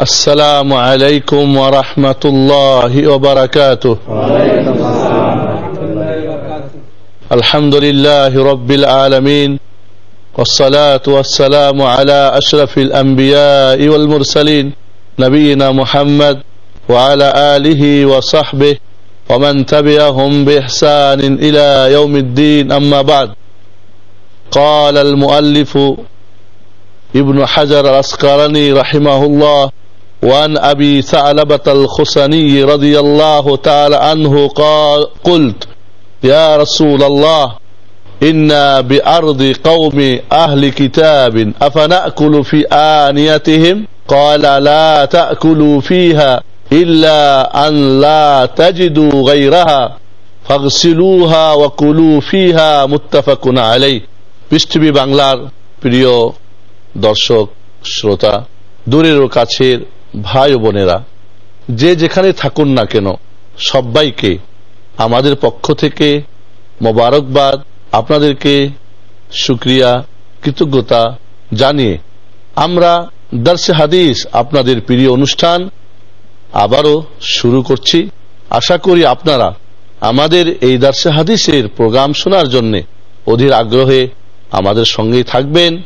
السلام عليكم ورحمة الله وبركاته. الحمد لله رب العالمين والصلاة والسلام على أشرف الأنبياء والمرسلين نبينا محمد وعلى آله وصحبه ومن تبعهم بإحسان إلى يوم الدين أما بعد. قال المؤلف ابن حجر الأسقرني رحمه الله وعن أبي ثعلبة الخسني رضي الله تعالى عنه قال قلت يا رسول الله إنا بأرض قوم أهل كتاب أفنأكل في آنيتهم قال لا تأكلوا فيها إلا أن لا تجدوا غيرها فاغسلوها وكلوا فيها متفق عليه পৃষ্ঠবী বাংলার প্রিয় দর্শক শ্রোতা দূরের ও কাছের ভাই ও বোনেরা, যে যেখানে থাকুন না কেন, সবাইকে আমাদের পক্ষ থেকে মোবারকবাদ, আপনাদেরকে সুক্রিয়া কৃতজ্ঞতা জানিয়ে আমরা দর্শে হাদিস আপনাদের প্রিয় অনুষ্ঠান আবারও শুরু করছি। আশা করি আপনারা আমাদের এই দর্শে হাদিসের প্রোগ্রাম শোনার জন্য অধীর আগ্রহে আমাদের সঙ্গেই থাকবেন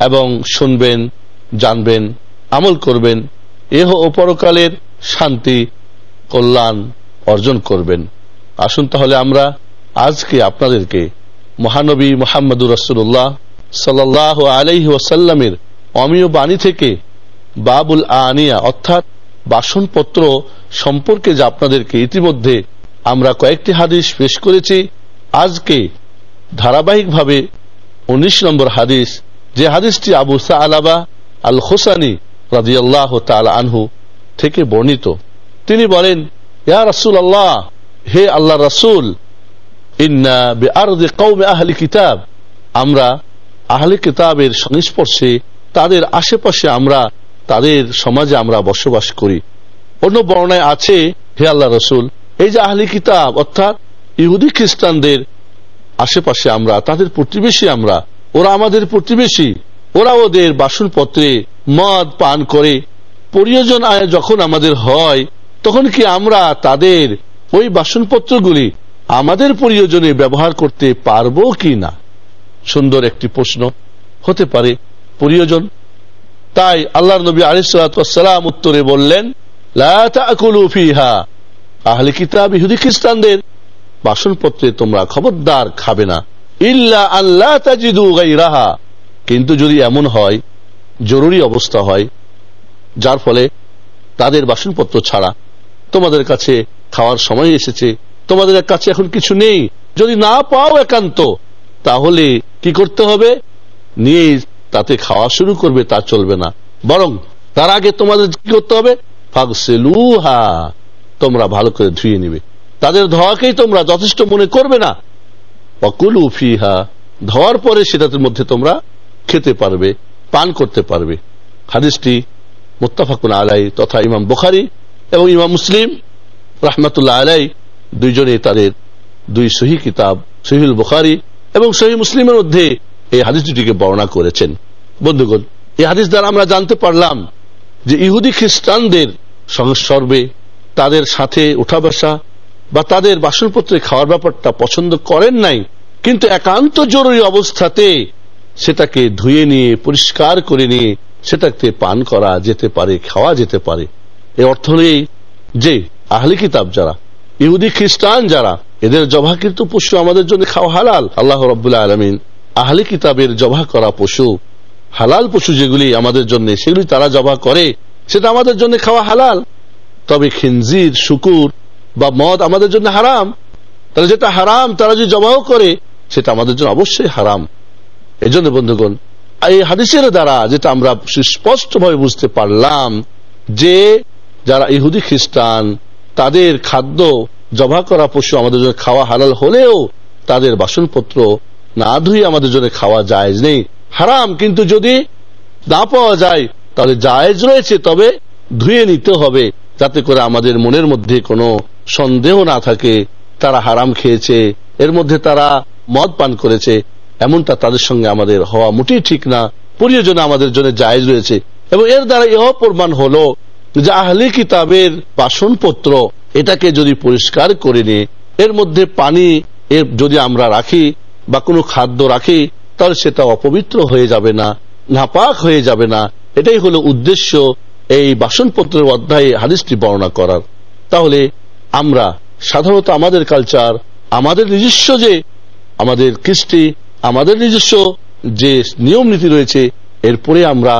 এবং শুনবেন, জানবেন, আমল করবেন। এহ ও পরকালের শান্তি, কল্যাণ অর্জন করবেন। আসুন তাহলে আমরা আজকে আপনাদেরকে মহানবী মোহাম্মদুর রসুল্লাহ সাল্লাহ আলাইহি ওসাল্লামের অমীয় বাণী থেকে বাবুল আনিয়া অর্থাৎ বাসনপত্র সম্পর্কে যা আপনাদেরকে ইতিমধ্যে আমরা কয়েকটি হাদিস পেশ করেছি, আজকে ধারাবাহিকভাবে উনিশ নম্বর হাদিস, যে হাদিসটি আবু আলাবা আল হোসানি রাজিয়াল্লাহ আনহু থেকে বর্ণিত। তিনি বলেন, ইয়া রাসুল আল্লাহ হে আল্লাহ রাসুল কিতাব, আমরা আহলি কিতাবের সংস্পর্শে তাদের আশেপাশে আমরা, তাদের সমাজে আমরা বসবাস করি। অন্য বর্ণায় আছে, হে আল্লাহ রসুল, এই যে আহলি কিতাব, অর্থাৎ ইহুদি খ্রিস্টানদের আশেপাশে আমরা, তাদের প্রতিবেশী আমরা, ওরা আমাদের প্রতিবেশী, ওরা ওদের বাসনপত্রে মদ পান করে। প্রয়োজন আয় যখন আমাদের হয়, তখন কি আমরা তাদের ওই বাসনপত্রগুলি আমাদের প্রয়োজনে ব্যবহার করতে পারব কি না? সুন্দর একটি প্রশ্ন হতে পারে। প্রয়োজন, তাই আল্লাহ নবী আলিসাল্লাম উত্তরে বললেন আহলে কিতাব ইহুদি খ্রিস্টানদের বাসনপত্রে তোমরা খবরদার খাবে না। ইল্লা আল্লাহ তাজিদু কিন্তু যদি এমন হয় জরুরি অবস্থা হয়, যার ফলে তাদের বাসনপত্র ছাড়া তোমাদের কাছে খাওয়ার সময় এসেছে। তোমাদের কাছে এখন কিছু নেই। যদি না পাও একান্ত, তাহলে কি করতে হবে? নিয়ে তাতে খাওয়া শুরু করবে, তা চলবে না। বরং তার আগে তোমাদের কি করতে হবে? ফাগসেলুহা, তোমরা ভালো করে ধুয়ে নিবে। তাদের ধোয়াকেই তোমরা যথেষ্ট মনে করবে না। অকুলু ফিহা, ধোয়ার পরে সেটার মধ্যে তোমরা খেতে পারবে। পান করতে পারবে। হাদিসটি মোত্তাফাকুন আলাই তথা ইমাম বুখারি এবং ইমাম মুসলিম রাহমাতুল্লাহ আলাই দুইজনে তাদের দুই সহি কিতাব সহিল বুখারি এবং সহি মুসলিমের মধ্যে এই হাদিস দুটিকে বর্ণনা করেছেন। বন্ধুগণ, এই হাদিস দ্বারা আমরা জানতে পারলাম যে ইহুদি খ্রিস্টানদের সংসর্বে তাদের সাথে উঠা বসা বা তাদের বাসনপত্রে খাওয়ার ব্যাপারটা পছন্দ করেন নাই, কিন্তু একান্ত জরুরি অবস্থাতে সেটাকে ধুয়ে নিয়ে, পরিষ্কার করে নিয়ে সেটাকে পান করা যেতে পারে, খাওয়া যেতে পারে। এ অর্থ নেই যে আহলি কিতাব যারা, ইহুদি খ্রিস্টান যারা, এদের জবাকৃত পশু আমাদের জন্য খাওয়া হালাল। আল্লাহ রবাহ আলমিন আহলি কিতাবের জবা করা পশু, হালাল পশু যেগুলি আমাদের জন্য, সেগুলি তারা জবা করে, সেটা আমাদের জন্য খাওয়া হালাল। তবে খিনজির, শুকুর বা মদ আমাদের জন্য হারাম। তাহলে যেটা হারাম, তারা যদি জবাও করে, সেটা আমাদের জন্য অবশ্যই হারাম। এই জন্য বন্ধুগণ, এই হাদিসের দ্বারা যেটা আমরা সুস্পষ্টভাবে বুঝতে পারলাম যে যারা ইহুদি খ্রিস্টান, তাদের খাদ্য জবা করা পশু আমাদের জন্য খাওয়া হালাল হলেও তাদের বাসনপত্র না ধুয়ে আমাদের জন্য খাওয়া জায়েজ নেই। হারাম, কিন্তু যদি না পাওয়া যায়, তাহলে জায়েজ রয়েছে, তবে ধুয়ে নিতে হবে যাতে করে আমাদের মনের মধ্যে কোনো সন্দেহ না থাকে, তারা হারাম খেয়েছে, এর মধ্যে তারা মদ পান করেছে। এমনটা তাদের সঙ্গে আমাদের হওয়া মোটেই ঠিক না। প্রয়োজনে আমাদের জন্য জায়েজ রয়েছে। এবং এর দ্বারা এও প্রমাণ হলো যে আহলি কিতাবের বাসনপত্র এটাকে যদি পরিষ্কার করে নিয়ে এর মধ্যে পানি এর যদি আমরা রাখি বা কোনো খাদ্য রাখি, তাহলে সেটা অপবিত্র হয়ে যাবে না, নাপাক হয়ে যাবে না। এটাই হলো উদ্দেশ্য এই বাসনপত্রের অধ্যায়ে হাদিসটি বর্ণনা করার। তাহলে আমরা সাধারণত আমাদের কালচার আমাদের নিজস্ব যে আমাদের কৃষ্টি আমাদের নিজস্ব যে নিয়ম নীতি রয়েছে, এরপরে আমরা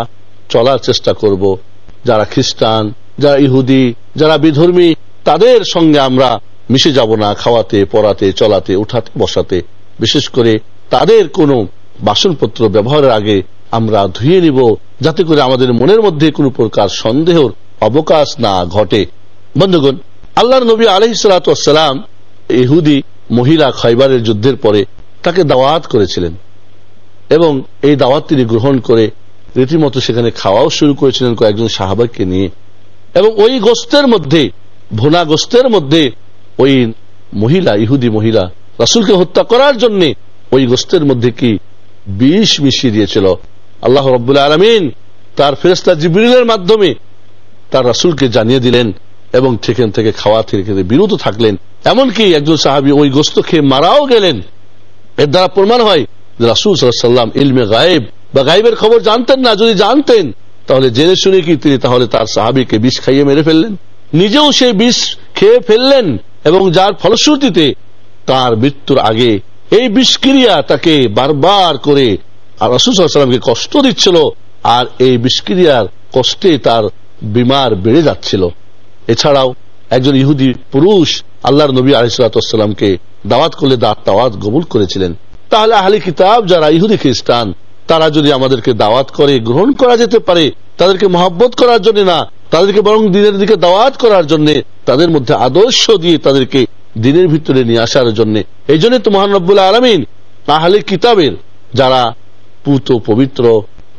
চলার চেষ্টা করব। যারা খ্রিস্টান, যারা ইহুদি, যারা বিধর্মী, তাদের সঙ্গে আমরা মিশে যাব না, খাওয়াতে, পড়াতে, চলাতে, উঠাতে, বসাতে। বিশেষ করে তাদের কোনো বাসনপত্র ব্যবহারের আগে আমরা ধুয়ে নিব, যাতে করে আমাদের মনের মধ্যে কোনো প্রকার সন্দেহর অবকাশ না ঘটে। বন্ধুগণ, আল্লাহর নবী আলহিসাম ইহুদি মহিলা খৈবারের যুদ্ধের পরে তাকে দাওয়াত করেছিলেন। এবং এই দাওয়াত তিনি গ্রহণ করে রীতিমতো সেখানে খাওয়াও শুরু করেছিলেন কয়েকজন সাহাবাকে নিয়ে। এবং ওই গোস্তের মধ্যে ভোনা গোস্তের মধ্যে ওই মহিলা, ইহুদি মহিলা, রাসুলকে হত্যা করার জন্য ওই গোস্তের মধ্যে কি বিষ মিশিয়ে দিয়েছিল। আল্লাহ রব্বুল আলমিন তার ফেরেস্তা জিবিরের মাধ্যমে তার রাসুলকে জানিয়ে দিলেন এবং সেখান থেকে খাওয়া থেকে বিরত থাকলেন। এমনকি একজন সাহাবি ওই গোস্ত খেয়ে মারাও গেলেন। এর দ্বারা প্রমাণ হয় রাসুল সাল্লাম ইলমে গায়েব। বা গাইবের খবর জানতেন না, যদি জানতেন, তাহলে জেনে শুনে কি তিনি তাহলে তার সাহাবিকে বিষ খাইয়ে মেরে ফেললেন? নিজেও সেই বিষ খেয়ে ফেললেন এবং যার ফলশ্রুতিতে তার মৃত্যুর আগে এই বিষক্রিয়া তাকে বারবার করে আর রসুলামকে কষ্ট দিচ্ছিল আর এই বিষক্রিয়ার কষ্টে তার বিমার বেড়ে যাচ্ছিল। এছাড়াও একজন ইহুদি পুরুষ আল্লাহর নবী আলিসাল্লামকে দাওয়াত করলে দাওয়াত কবুল করেছিলেন। তাহলে আহলি কিতাব যারা ইহুদি খ্রিস্টান, তারা যদি আমাদেরকে দাওয়াত করে, গ্রহণ করা যেতে পারে, তাদেরকে মহাব্বত করার জন্য না, তাদেরকে বরং দিনের দিকে দাওয়াত করার জন্য, তাদের মধ্যে আদর্শ দিয়ে তাদেরকে দিনের ভিতরে নিয়ে আসার জন্য। এই জন্য তো মহানব্বুল্লাহ আলমিন আহলে কিতাবের যারা পুত, পবিত্র,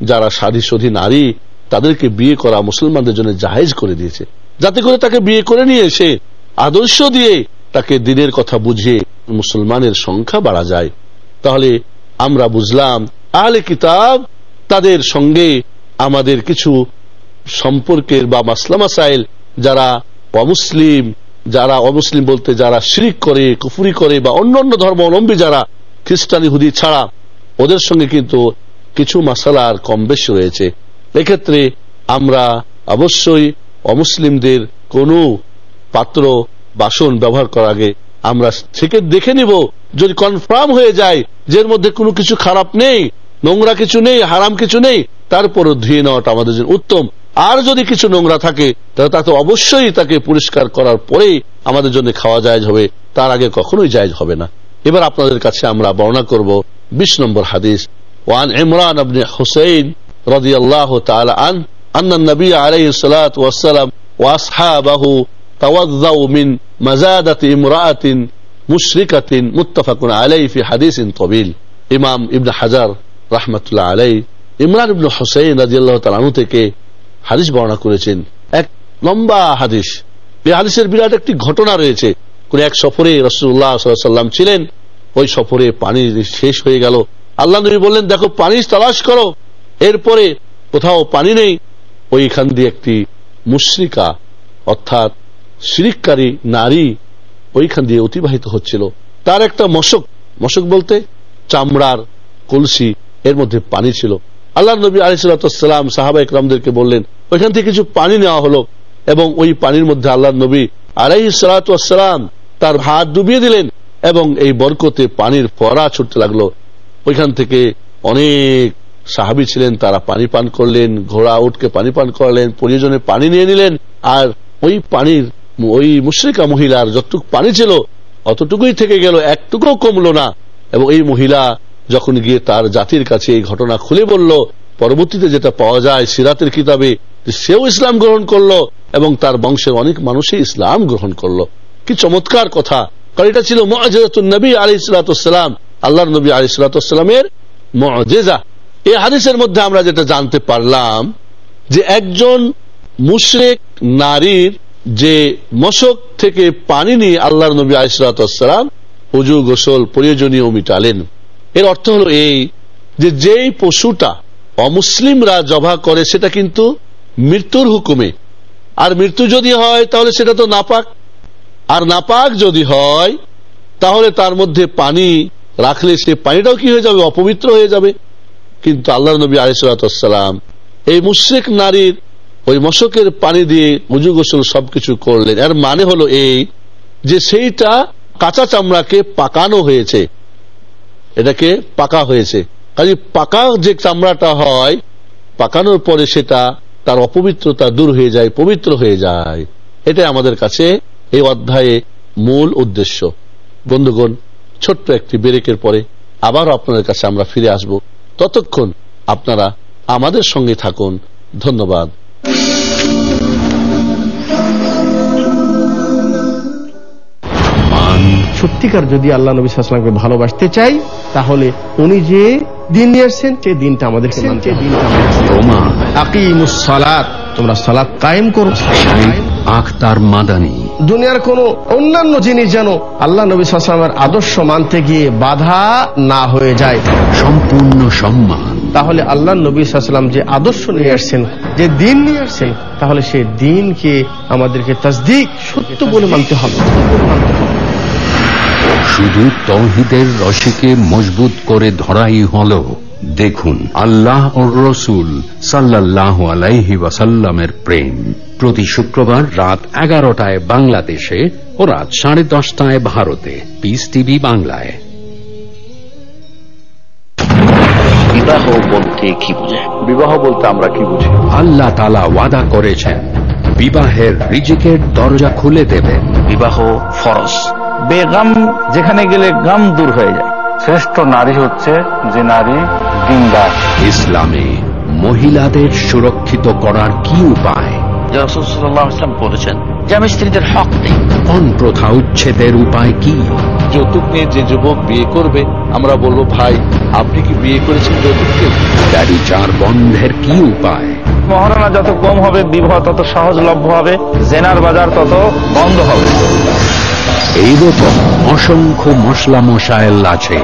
যারা সাধী সধী নারী, তাদেরকে বিয়ে করা মুসলমানদের জন্য জাহেজ করে দিয়েছে। যাতে করে তাকে বিয়ে করে নিয়ে এসে আদর্শ দিয়ে তাকে দিনের কথা বুঝিয়ে মুসলমানের সংখ্যা বাড়া যায়। তাহলে আমরা বুঝলাম, আহলে কিতাব তাদের সঙ্গে আমাদের কিছু সম্পর্কের বা মাসলা মাসাইল, যারা অমুসলিম যারা অমুসলিম বলতে যারা শিরিক করে, কুফুরি করে, বা অন্য অন্য ধর্ম অবলম্বী যারা খ্রিস্টানি হুদি ছাড়া, ওদের সঙ্গে কিন্তু কিছু মাসালার কম বেশি রয়েছে। এক্ষেত্রে আমরা অবশ্যই অমুসলিমদের কোনো পাত্র বাসন ব্যবহার করার আগে আমরা থেকে দেখে নিব যদি কনফার্ম হয়ে যায় যে এর মধ্যে কোনো কিছু খারাপ নেই নোংরা কিছু নেই হারাম কিছু নেই তারপরও ধুয়ে নেওয়াটা আমাদের জন্য উত্তম আর যদি কিছু নোংরা থাকে তাহলে তাকে অবশ্যই তাকে পরিষ্কার করার পরেই আমাদের জন্য খাওয়া যায় হবে তার আগে কখনোই জায়জ হবে না এবার আপনাদের কাছে আমরা বর্ণনা করব বিশ নম্বর হাদিস ওয়ান ইমরান আবনে হুসাইন رضي الله تعالى عنه أن النبي عليه الصلاة والسلام وأصحابه توضوا من مزادة امرأة مشركة متفق عليه في حديث طويل ইমাম ইবনে হাজার রাহমাতুল্লাহ আলাই ইমরান ইবনে হুসাইন রাজিয়াল্লাহ তালানু থেকে হাদিস বর্ণনা করেছেন এক লম্বা হাদিস এই হাদিসের বিরাট একটি ঘটনা রয়েছে কোন এক সফরে রসুল্লাহ সাল্লাম ছিলেন ওই সফরে পানি শেষ হয়ে গেল আল্লাহ নবী বললেন দেখো পানি তালাশ করো এরপরে কোথাও পানি নেই ওইখান দিয়ে একটি মুশ্রিকা অর্থাৎ শিরিককারী নারী ওইখান দিয়ে অতিবাহিত হচ্ছিল। তার একটা মশক মশক বলতে চামড়ার কলসি, এর মধ্যে পানি ছিল। আল্লাহ নবী আলিসাল্লাম সাহাবা ইকরামদেরকে বললেন, ওইখান থেকে কিছু পানি নেওয়া হলো এবং ওই পানির মধ্যে আল্লাহ নবী আলাই সালাতাম তার হাত ডুবিয়ে দিলেন এবং এই বরকতে পানির ফরা ছুটতে লাগল। ওইখান থেকে অনেক সাহাবি ছিলেন, তারা পানি পান করলেন, ঘোড়া উঠকে পানি পান করলেন, প্রয়োজনে পানি নিয়ে নিলেন, আর ওই পানির ওই মুশ্রিকা মহিলার যতটুকু পানি ছিল, অতটুকুই থেকে গেল, একটুকুও কমলো না। এবং এই মহিলা যখন গিয়ে তার জাতির কাছে এই ঘটনা খুলে বলল, পরবর্তীতে যেটা পাওয়া যায় সিরাতের কিতাবে সেও ইসলাম গ্রহণ করল এবং তার বংশের অনেক মানুষই ইসলাম গ্রহণ করল। কি চমৎকার কথা! কারণ এটা ছিল নবী আলী সালাতাম আল্লাহ নবী আলী সালাতামের মজেজা এই হাদিসের মধ্যে আমরা যেটা জানতে পারলাম, যে একজন মুশরেক নারীর যে মশক থেকে পানি নিয়ে আল্লাহ নবী আলিসালাম উজু গোসল প্রয়োজনীয় মিটালেন। এর অর্থ হলো এই যে যেই পশুটা অমুসলিমরা জবা করে, সেটা কিন্তু মৃত্যুর হুকুমে। আর মৃত্যু যদি হয়, তাহলে সেটা তো নাপাক। আর নাপাক যদি হয়, তাহলে তার মধ্যে পানি রাখলে সে পানিটাও কি হয়ে যাবে? অপবিত্র হয়ে যাবে। কিন্তু আল্লাহ নবী আলিসাল্লাম এই মুশ্রিক নারীর ওই মশকের পানি দিয়ে উজু গোসল সবকিছু করলেন। এর মানে হলো এই যে সেইটা কাঁচা চামড়াকে পাকানো হয়েছে। এটাকে পাকা হয়েছে। কাজে পাকা যে চামড়াটা হয়, পাকানোর পরে সেটা তার অপবিত্রতা দূর হয়ে যায়, পবিত্র হয়ে যায়। এটাই আমাদের কাছে এই অধ্যায়ে মূল উদ্দেশ্য। বন্ধুগণ, ছোট্ট একটি ব্রেকের পরে আবারও আপনাদের কাছে আমরা ফিরে আসব। ততক্ষণ আপনারা আমাদের সঙ্গে থাকুন। ধন্যবাদ। সত্যিকার যদি আল্লাহ নবী সাল্লামকে ভালোবাসতে চাই তাহলে উনি যে দিন নিয়ে আসছেন সে দিনটা আমাদের প্রমাণ আকিমুস সালাত। তোমরা সালাত কায়েম করো। আখতার মাদানী। দুনিয়ার কোন অন্যান্য জিনিস যেন আল্লাহ নবী সাল্লামের আদর্শ মানতে গিয়ে বাধা না হয়ে যায়। সম্পূর্ণ সম্মান। তাহলে আল্লাহ নবী সাল্লাম যে আদর্শ নিয়ে আসছেন যে দিন নিয়ে আসছেন তাহলে সে দিনকে আমাদেরকে তাজদিক সত্য বলে মানতে হবে। শুধু তৌহিদের রশিকে মজবুত করে ধরাই হলো। দেখুন আল্লাহ ও রসুল সাল্লাহ আলাইহি ওয়াসাল্লামের প্রেম। প্রতি শুক্রবার রাত এগারোটায় বাংলাদেশে ও রাত সাড়ে দশটায় ভারতে। পিস টিভি বাংলায়। বিবাহ বলতে কি বোঝায়? বিবাহ বলতে আমরা কি বুঝি? আল্লাহ তালা ওয়াদা করেছেন বিবাহের রিজিকের দরজা খুলে দেবেন। বিবাহ ফরজ। বেগাম যেখানে গেলে গাম দূর হয়ে যায়। শ্রেষ্ঠ নারী হচ্ছে যে নারী দিনদার। ইসলামে মহিলাদের সুরক্ষিত করার কি উপায়? রসুল্লাহাম বলেছেন স্বামী স্ত্রীদের হক নেই কোন প্রথা উচ্ছেদের উপায় কি? যৌতুক নিয়ে যে যুবক বিয়ে করবে আমরা বলব ভাই আপনি কি বিয়ে করেছেন যৌতুককে? দাড়ি চার বন্ধের কি উপায়? মহারণা যত কম হবে বিবাহ তত সহজলভ্য হবে জেনার বাজার তত বন্ধ হবে। এইরকম অসংখ্য মশলা মশায়েল আছে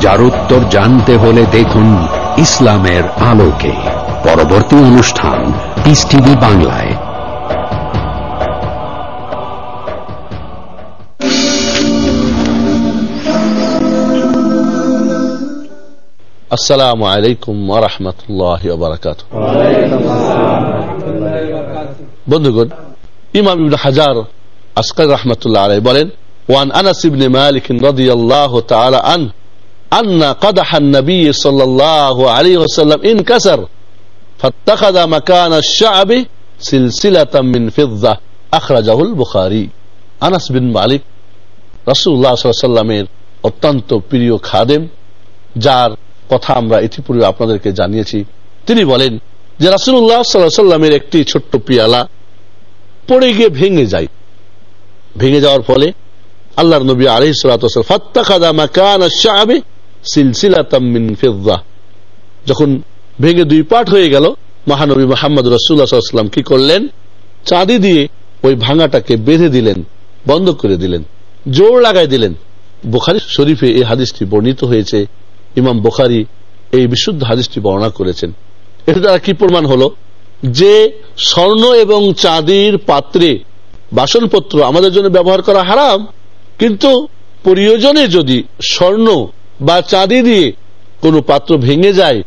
যার উত্তর জানতে হলে দেখুন ইসলামের আলোকে। পরবর্তী অনুষ্ঠান পিস টিভি বাংলায়। আসসালামু আলাইকুম ওরহমতুল্লাহ বারাকাত বন্ধুগণ ইমাম হাজার আসকার রহমতুল্লাহ আলাই বলেন وعن أنس بن مالك رضي الله تعالى عنه أن قدح النبي صلى الله عليه وسلم انكسر فاتخذ مكان الشعب سلسلة من فضة أخرجه البخاري আনাস বিন মালিক রাসূলুল্লাহ সাল্লাল্লাহু আলাইহি ওয়াসাল্লামের অত্যন্ত প্রিয় খাদেম যার কথা আমরা ইতিপূর্বে আপনাদেরকে জানিয়েছি তিনি বলেন যে রাসুল্লাহ সাল্লামের একটি ছোট্ট পিয়ালা পড়ে গিয়ে ভেঙে যায় ভেঙে যাওয়ার ফলে আল্লাহর নবী আলহ যখন ভেঙে দুই পাঠ হয়ে গেল, মহানবী মোহাম্মদ রসুল্লাহাম কি করলেন? চাঁদি দিয়ে ওই ভাঙাটাকে বেঁধে দিলেন, বন্ধ করে দিলেন, জোর লাগাই দিলেন। বুখারি শরীফে এই হাদিসটি বর্ণিত হয়েছে, ইমাম বোখারি এই বিশুদ্ধ হাদিসটি বর্ণনা করেছেন। এটা দ্বারা কি প্রমাণ হলো? যে স্বর্ণ এবং চাঁদির পাত্রে বাসনপত্র আমাদের জন্য ব্যবহার করা হারাম, কিন্তু প্রয়োজনে যদি স্বর্ণ বা চাঁদি দিয়ে কোনো পাত্র ভেঙে যায়,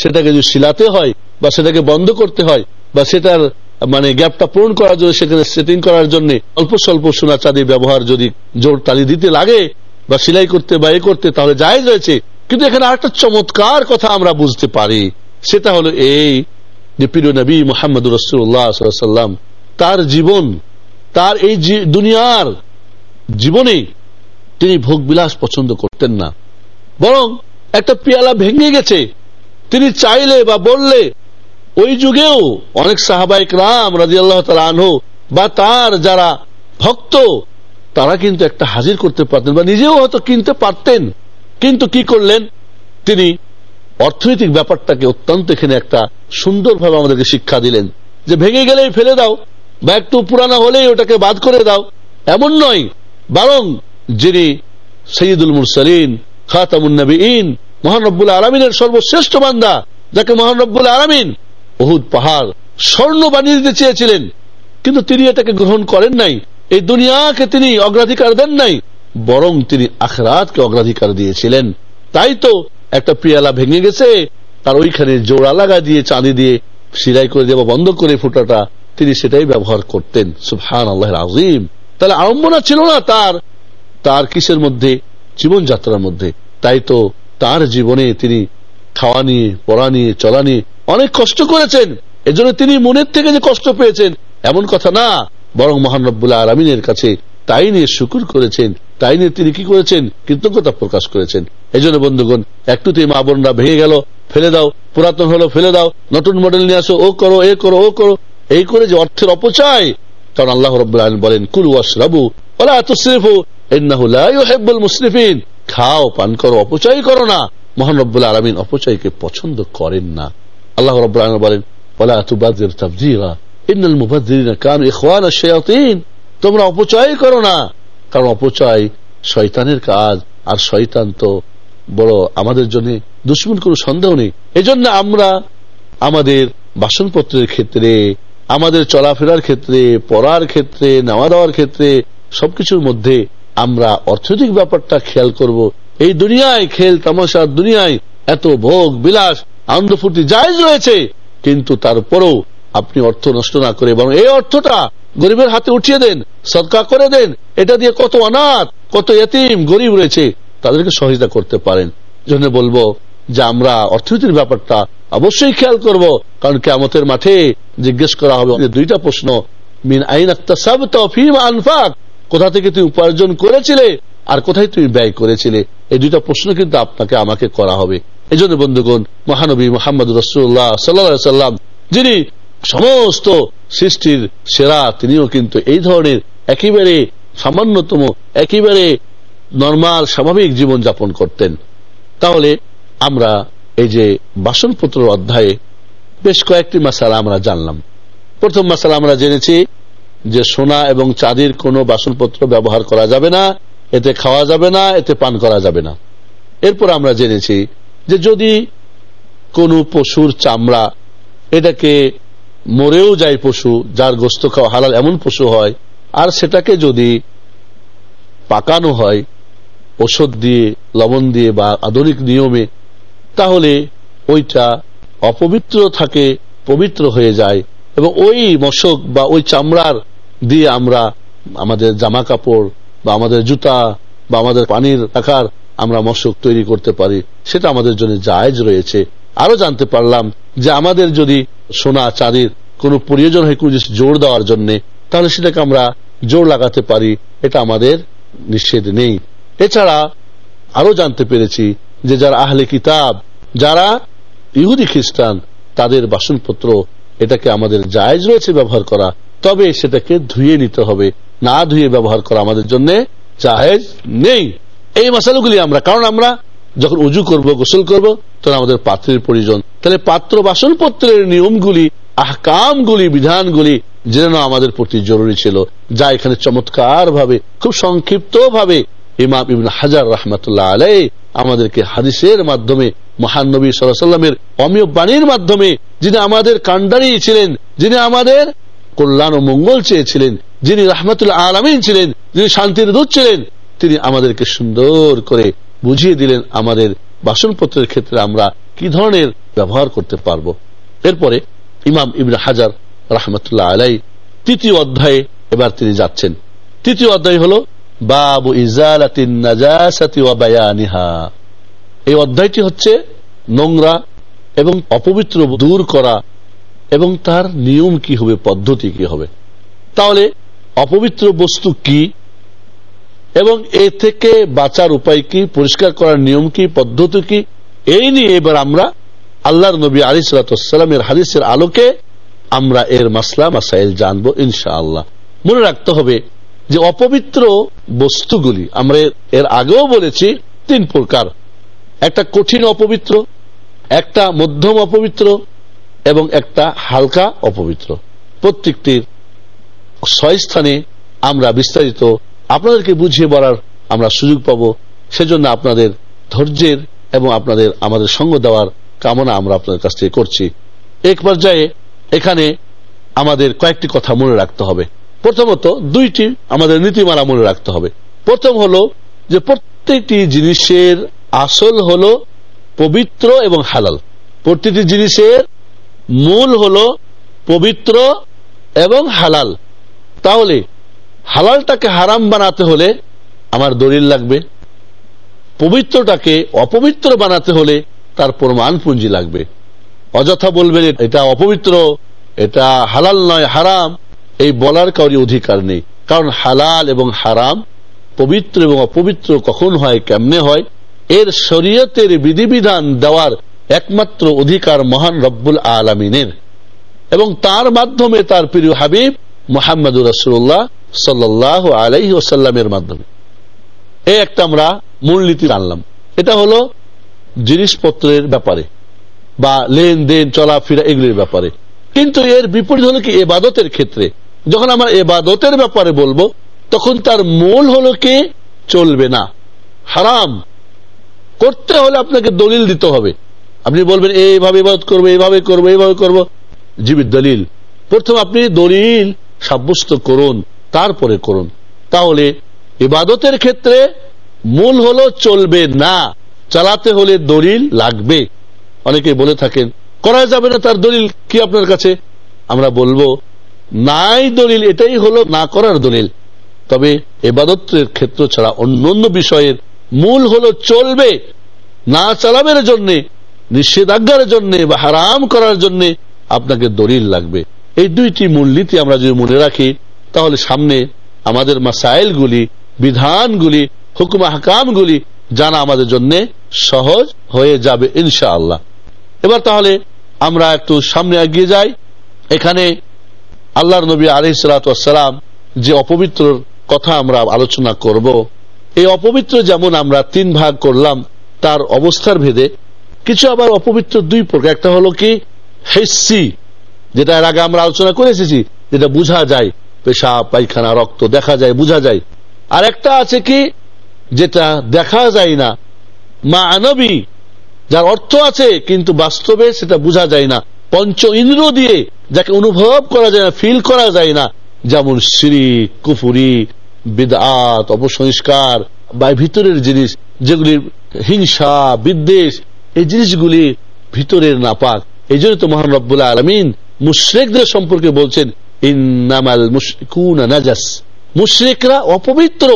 সেটাকে যদি শিলাতে হয় বা সেটাকে বন্ধ করতে হয় বা সেটার মানে গ্যাপটা পূরণ করার জন্য, সেখানে সেটিং করার জন্য অল্প স্বল্প সোনা চাঁদি ব্যবহার যদি জোর তালি দিতে লাগে বা সেলাই করতে বা এ করতে, তাহলে জায়জ রয়েছে। কিন্তু এখানে আরেকটা চমৎকার কথা আমরা বুঝতে পারি। সেটা হলো এই যে প্রিয় নবী মোহাম্মদ রসুল্লাহ সাল্লাম তার জীবন তার এই দুনিয়ার জীবনে তিনি ভোগ বিলাস পছন্দ করতেন না। বরং একটা পেয়ালা ভেঙে গেছে। তিনি চাইলে বা বললে, ওই যুগেও অনেক সাহাবাহিক রাম রাজি আল্লাহ আনহু বা তার যারা ভক্ত, তারা কিন্তু একটা হাজির করতে পারতেন বা নিজেও হয়তো কিনতে পারতেন। কিন্তু কি করলেন? তিনি অর্থনৈতিক ব্যাপারটাকে অত্যন্ত এখানে একটা সুন্দরভাবে আমাদেরকে শিক্ষা দিলেন যে ভেঙে গেলেই ফেলে দাও বা একটু পুরানো হলেই ওটাকে বাদ করে দাও। এমন নয়, বরং যিনি সৈয়দুল মুরসালিন খাতামুন্নবীন মহানব্বুল আলমিনের সর্বশ্রেষ্ঠ বান্দা, যাকে মহানব্বুল আলমিন বহুদ পাহাড়, স্বর্ণ বানিয়ে দিতে চেয়েছিলেন, কিন্তু তিনি এটাকে গ্রহণ করেন নাই। এই দুনিয়াকে তিনি অগ্রাধিকার দেন নাই, বরং তিনি আখরাতকে অগ্রাধিকার দিয়েছিলেন। তাই তো একটা পিয়ালা ভেঙে গেছে, তার ওইখানে জোড়া লাগা দিয়ে, চাঁদি দিয়ে, সিলাই করে দেওয়া বন্ধ করে ফুটাটা তিনি সেটাই ব্যবহার করতেন। সুফহান আল্লাহ আজিম তাহলে আড়ম্বনা ছিল না তার। তার কিসের মধ্যে? জীবনযাত্রার মধ্যে। তাই তো তার জীবনে তিনি খাওয়া নিয়ে, পড়া নিয়ে, চলা নিয়ে অনেক কষ্ট করেছেন। এজন্য তিনি মনের থেকে যে কষ্ট পেয়েছেন, এমন কথা না। বরং মহানব্বুল্লাহ আলমিনের কাছে তাই নিয়ে শুকুর করেছেন। তাই নিয়ে তিনি কি করেছেন? কৃতজ্ঞতা প্রকাশ করেছেন। এই জন্য বন্ধুগণ একটুতে মা বোনরা ভেঙে গেল। ফেলে দাও। পুরাতন হলো, ফেলে দাও। নতুন মডেল নিয়ে আসো। ও করো, এ করো, ও করো। এই করে যে অর্থের অপচয়, কারণ আল্লাহ রবাহ বলেন, কুলু আশরাবু ওলা হেব্বুল মুসলিফিন খাও, পান করো, অপচয় করো না। মহানব্বুল আলমিন অপচয়কে পছন্দ করেন না। আল্লাহ রব বলেন ওলা তাবজিরা ইন্নাল শায়াতিন। তোমরা অপচয় করো না, কারণ অপচয় শয়তানের কাজ, আর শয়তান তো বড় আমাদের জন্য দুশ্মন, কোনো সন্দেহ নেই। এজন্য আমরা আমাদের বাসনপত্রের ক্ষেত্রে আমাদের চলাফেরার ক্ষেত্রে, পড়ার ক্ষেত্রে নেওয়া দেওয়ার ক্ষেত্রে, সবকিছুর মধ্যে আমরা অর্থনৈতিক ব্যাপারটা খেয়াল করব। এই দুনিয়ায় খেল তামাশার দুনিয়ায় এত ভোগ, বিলাস আনন্দ ফুর্তি জায়জ রয়েছে, কিন্তু তারপরেও আপনি অর্থ নষ্ট না করে বরং এই অর্থটা গরিবের হাতে উঠিয়ে দেন, সদকা করে দেন, এটা দিয়ে কত অনাথ, কত এতিম, গরিব রয়েছে, তাদেরকে সহযোগিতা করতে পারেন। জন্য বলব যে আমরা অর্থনীতির ব্যাপারটা অবশ্যই খেয়াল করব, কারণ কেমতের মাঠে জিজ্ঞেস করা হবে দুইটা প্রশ্ন, মিন আইন আনফাক, কোথা থেকে তুমি উপার্জন করেছিলে আর কোথায় তুমি ব্যয় করেছিলে? এই দুইটা প্রশ্ন কিন্তু আপনাকে আমাকে করা হবে। এই জন্য বন্ধুগণ, মহানবী মোহাম্মদ রসুল্লাহ সাল্লা সাল্লাম, যিনি সমস্ত সৃষ্টির সেরা, তিনিও কিন্তু এই ধরনের একেবারে সামান্যতম, একেবারে নর্মাল স্বাভাবিক জীবন যাপন করতেন। তাহলে আমরা এই যে বাসনপত্র অধ্যায়ে বেশ কয়েকটি মাসালা আমরা জানলাম। প্রথম মাসালা আমরা জেনেছি যে সোনা এবং চাঁদির কোনো বাসনপত্র ব্যবহার করা যাবে না, এতে খাওয়া যাবে না, এতে পান করা যাবে না। এরপর আমরা জেনেছি যে যদি কোনো পশুর চামড়া এটাকে মরেও যায় পশু, যার গোস্ত খাওয়া হালাল এমন পশু হয়, আর সেটাকে যদি পাকানো হয়, ওষুধ দিয়ে, লবণ দিয়ে বা আধুনিক নিয়মে তাহলে ওইটা অপবিত্র থাকে, পবিত্র হয়ে যায়। এবং ওই মশক বা ওই চামড়ার দিয়ে আমরা আমাদের জামা কাপড় বা আমাদের জুতা বা আমাদের পানির রাখার আমরা মশক তৈরি করতে পারি। সেটা আমাদের জন্য জায়জ রয়েছে। আরও জানতে পারলাম যে আমাদের যদি সোনা চাঁদির কোনো প্রয়োজন হয় কোনো জোর দেওয়ার জন্য, তাহলে সেটাকে আমরা জোর লাগাতে পারি। এটা আমাদের নিষেধ নেই। এছাড়া আরও জানতে পেরেছি যে যারা আহলে কিতাব, যারা ইহুদি খ্রিস্টান, তাদের বাসনপত্র এটাকে আমাদের জায়জ রয়েছে ব্যবহার করা। তবে সেটাকে ধুয়ে নিতে হবে। না ধুয়ে ব্যবহার করা আমাদের জন্য জাহেজ নেই। এই মশালাগুলি আমরা, কারণ আমরা যখন উজু করব, গোসল করব, তখন আমাদের পাত্রের প্রয়োজন। তাহলে পাত্র বাসনপত্রের নিয়মগুলি, আহকামগুলি, বিধানগুলি জেনে আমাদের প্রতি জরুরি ছিল, যা এখানে চমৎকার ভাবে খুব সংক্ষিপ্ত ভাবে ইমাম ইবিন হাজার রহমতুল্লাহ আলাই আমাদেরকে হাদিসের মাধ্যমে, মহান নবী সাল্লামের অমীয় বাণীর মাধ্যমে, যিনি আমাদের কান্ডারি ছিলেন, যিনি আমাদের কল্যাণ ও মঙ্গল চেয়েছিলেন, যিনি রহমতুল্লাহ আলমিন ছিলেন, যিনি শান্তির দূত ছিলেন, তিনি আমাদেরকে সুন্দর করে বুঝিয়ে দিলেন আমাদের বাসনপত্রের ক্ষেত্রে আমরা কি ধরনের ব্যবহার করতে পারব। এরপরে ইমাম ইবিন হাজার রহমতুল্লাহ আলাই তৃতীয় অধ্যায়ে এবার তিনি যাচ্ছেন। তৃতীয় অধ্যায় হল বাবু ইজালাতিহা এই অধ্যায়টি হচ্ছে নোংরা এবং অপবিত্র দূর করা এবং তার নিয়ম কি হবে, পদ্ধতি কি হবে। তাহলে অপবিত্র বস্তু কি এবং এ থেকে বাঁচার উপায় কি, পরিষ্কার করার নিয়ম কি, পদ্ধতি কি, এই নিয়ে এবার আমরা আল্লাহর নবী আলিসালামের হাদিসের আলোকে আমরা এর মাসলা, মাসাইল জানব ইনশাআল্লাহ। মনে রাখতে হবে যে অপবিত্র বস্তুগুলি, আমরা এর আগেও বলেছি, তিন প্রকার। একটা কঠিন অপবিত্র, একটা মধ্যম অপবিত্র, এবং একটা হালকা অপবিত্র। প্রত্যেকটির ছয় স্থানে আমরা বিস্তারিত আপনাদেরকে বুঝিয়ে বলার আমরা সুযোগ পাব। সেজন্য আপনাদের ধৈর্যের এবং আপনাদের আমাদের সঙ্গ দেওয়ার কামনা আমরা আপনাদের কাছ থেকে করছি। এক পর্যায়ে এখানে আমাদের কয়েকটি কথা মনে রাখতে হবে। প্রথমত দুইটি আমাদের নীতিমালা মনে রাখতে হবে। প্রথম হলো যে প্রত্যেকটি জিনিসের আসল হলো পবিত্র এবং হালাল। প্রতিটি জিনিসের মূল হলো পবিত্র এবং হালাল। তাহলে হালালটাকে হারাম বানাতে হলে আমার দলিল লাগবে। পবিত্রটাকে অপবিত্র বানাতে হলে তার প্রমাণ পুঞ্জি লাগবে। অযথা বলবেন, এটা অপবিত্র, এটা হালাল নয়, হারাম। এই বলার কাউরি অধিকার নেই। কারণ হালাল এবং হারাম, পবিত্র এবং অপবিত্র কখন হয়, কেমনে হয়, এর শরীয়তের বিধিবিধান দেওয়ার একমাত্র অধিকার মহান রব্বুল আলমিনের। এবং তার মাধ্যমে তার প্রিয় হাবিব মোহাম্মদ রসুল্লাহ সাল্লাহ আলাই ওসাল্লামের মাধ্যমে। এই একটা আমরা মূলনীতি আনলাম। এটা হলো জিনিসপত্রের ব্যাপারে বা লেনদেন, চলাফেরা এগুলির ব্যাপারে। কিন্তু এর বিপরীত হলো কি? এবাদতের ক্ষেত্রে। যখন আমরা এবাদতের ব্যাপারে বলব, তখন তার মূল হলো কি? চলবে না। হারাম। করতে হলে আপনাকে দলিল দিতে হবে। আপনি বলবেন, এইভাবে ইবাদত করব, এইভাবে করব এইভাবে করব। জীবিত দলিল। প্রথম আপনি দলিল সাব্যস্ত করুন, তারপরে করুন। তাহলে ইবাদতের ক্ষেত্রে মূল হলো চলবে না। চালাতে হলে দলিল লাগবে। অনেকে বলে থাকেন করা যাবে না তার দলিল, কি আপনার কাছে? আমরা বলব নাই দলিল, এটাই হলো না করার দলিল। তবে এবাদতের ক্ষেত্র ছাড়া অন্য অন্য বিষয়ের মূল হলো চলবে, না চালাবের জন্য, নিষেধাজ্ঞার জন্য বা হারাম করার জন্য আপনাকে দলিল লাগবে। এই দুইটি মূলনীতি আমরা যদি মনে রাখি, তাহলে সামনে আমাদের মাসাইলগুলি, বিধানগুলি, হুকুম হাকামগুলি জানা আমাদের জন্য সহজ হয়ে যাবে ইনশাআল্লাহ। এবার তাহলে আমরা একটু সামনে এগিয়ে যাই। এখানে আল্লাহর নবী আলি সালাম যে অপবিত্র কথা আমরা আলোচনা করব, এই অপবিত্র যেমন আমরা তিন ভাগ করলাম, তার অবস্থার ভেদে কিছু আবার অপবিত্র দুই প্রকার। একটা হলো কি? হেসি, যেটা এর আগে আমরা আলোচনা করে এসেছি, যেটা বোঝা যায় পেশা পায়খানা, রক্ত, দেখা যায়, বোঝা যায়। আর একটা আছে কি? যেটা দেখা যায় না। মা আনবী, যার অর্থ আছে, কিন্তু বাস্তবে সেটা বোঝা যায় না। পঞ্চ ইন্দ্র দিয়ে যাকে অনুভব করা যায় না ফিল করা যায় না, যেমন শ্রী কুফুরি বিদাত অপসংস্কার, বা ভিতরের জিনিস যেগুলি হিংসা, বিদ্বেষ, এই জিনিসগুলি ভিতরের নাপাক। এই জন্য তো মহান রব্বুল্লাহ আলমিন মুশ্রেকদের সম্পর্কে বলছেন, ইন্নামাল নাজাস। মুশ্রিকরা অপবিত্র।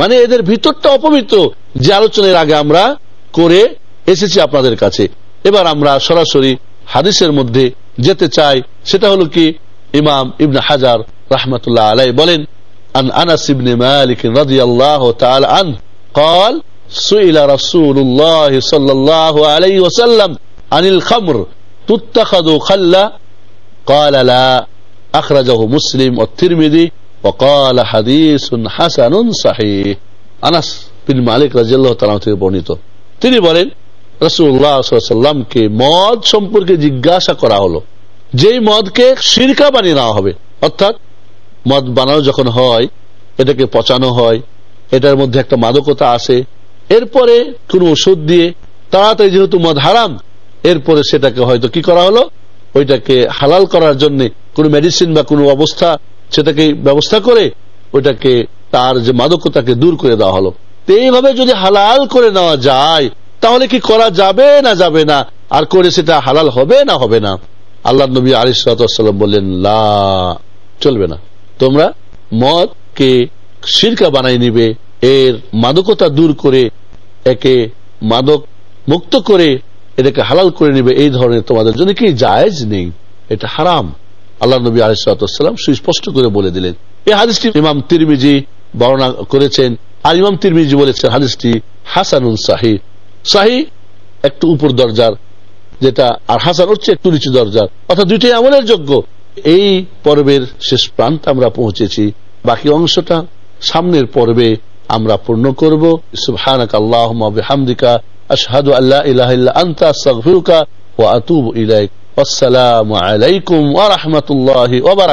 মানে এদের ভিতরটা অপবিত্র। যে আলোচনার আগে আমরা করে এসেছি আপনাদের কাছে। এবার আমরা সরাসরি হাদিসের মধ্যে যেতে চাই সেটা হলো কি ইমাম ইবন হাজার রাহমাতুল্লাহ আলাই বলেন عن أنس بن مالك رضي الله تعالى عنه قال سئل رسول الله صلى الله عليه وسلم عن الخمر تتخذ خلا قال لا أخرجه مسلم والترمذي وقال حديث حسن صحيح আনাস বিন মালিক রাজিয়াল্লাহ তালাম থেকে বর্ণিত তিনি বলেন রসুল্লাহ সাল্লামকে মদ সম্পর্কে জিজ্ঞাসা করা হলো। যেই মদকে সিরকা বানিয়ে নেওয়া হবে, অর্থাৎ মদ বানানো যখন হয়, এটাকে পচানো হয়, এটার মধ্যে একটা মাদকতা আসে, এরপরে কোন ওষুধ দিয়ে তাড়াতাড়ি যেহেতু মদ হারাম, এরপরে সেটাকে হয়তো কি করা হলো? ওইটাকে হালাল করার জন্য কোন মেডিসিন বা কোনো অবস্থা সেটাকে ব্যবস্থা করে ওইটাকে তার যে মাদকতাকে দূর করে দেওয়া হলো। এইভাবে যদি হালাল করে নেওয়া যায় তাহলে কি করা যাবে না যাবে না? আর করে সেটা হালাল হবে না হবে না? আল্লাহ নবী আলিসাল্লাম বললেন, লা, চলবে না। তোমরা মদকে সিরকা বানাই নিবে। এর মাদকতা দূর করে একে মাদক মুক্ত করে এটাকে হালাল করে নিবে। এই ধরনের তোমাদের জন্য কি জায়েজ নেই? এটা হারাম। আল্লাহ নবী আলিসাল্লাম সুস্পষ্ট করে বলে দিলেন। এই হাদিসটি ইমাম তিরমিজি বর্ণনা করেছেন। আর ইমাম তিরমিজি বলেছেন, হাদিসটি হাসানুল শাহী শাহী, একটু উপর দরজার, যেটা আর হাসান হচ্ছে একটু নিচু দরজার। অর্থাৎ দুইটাই আমলের যোগ্য। এই পর্বের শেষ প্রান্ত আমরা পৌঁছেছি। বাকি অংশটা সামনের পর্বে আমরা পূর্ণ করব। সুবহানাক আল্লাহুম্মা আশহাদু আনতা ওয়া আতুবু ইলাইক। আসসালামু আলাইকুম ওয়া রাহমাতুল্লাহি ওয়া